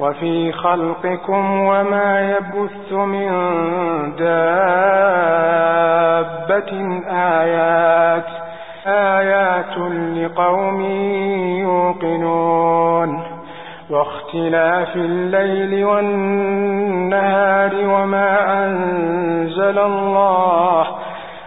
وفي خلقكم وما يبث من دابة آيات آيات لقوم يوقنون. واختلاف الليل والنهار وما أنزل الله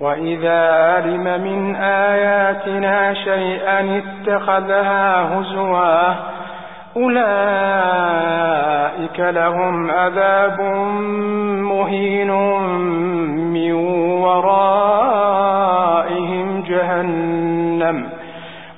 وإذا علم من آياتنا شيئا اتخذها هزوا أولئك لهم عذاب مهين من ورائهم جهنم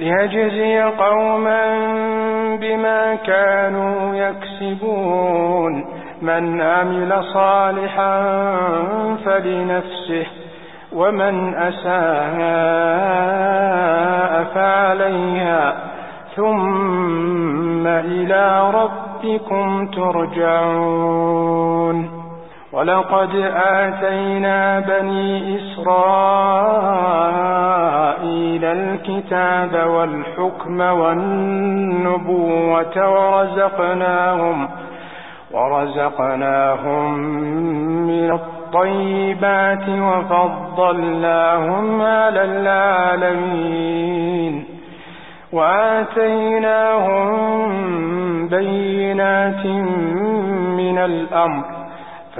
ليجزي قوما بما كانوا يكسبون. من عمل صالحا فلنفسه ومن أساء فعليها. ثم إلى ربكم ترجعون. ولقد آتينا بني إسرائيل الكتاب والحكم والنبوة ورزقناهم ورزقناهم من الطيبات وفضلناهم على العالمين وآتيناهم بينات من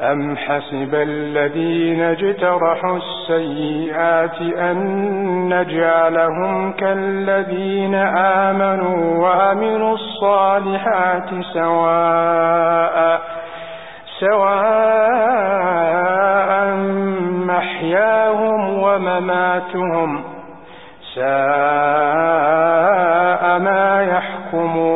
أم حسب الذين اجترحوا السيئات أن نجعلهم كالذين آمنوا وأمنوا الصالحات سواء سواء محياهم ومماتهم ساء ما يحكمون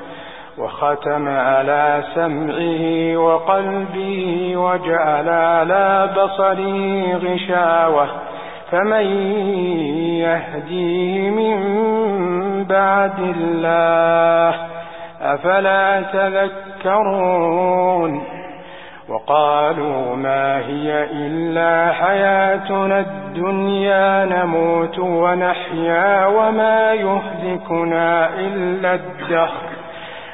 وختم على سمعه وقلبه وجعل على بصره غشاوة. فمن يهديه من بعد الله أفلا تذكرون؟ وقالوا ما هي إلا حياتنا الدنيا نموت ونحيا وما يهلكنا إلا الدهر.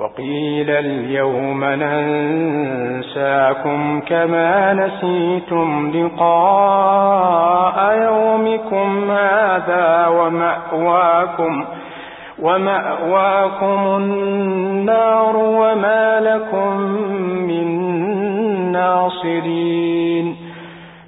وقيل اليوم ننساكم كما نسيتم لقاء يومكم هذا ومأواكم ومأواكم النار وما لكم من ناصرين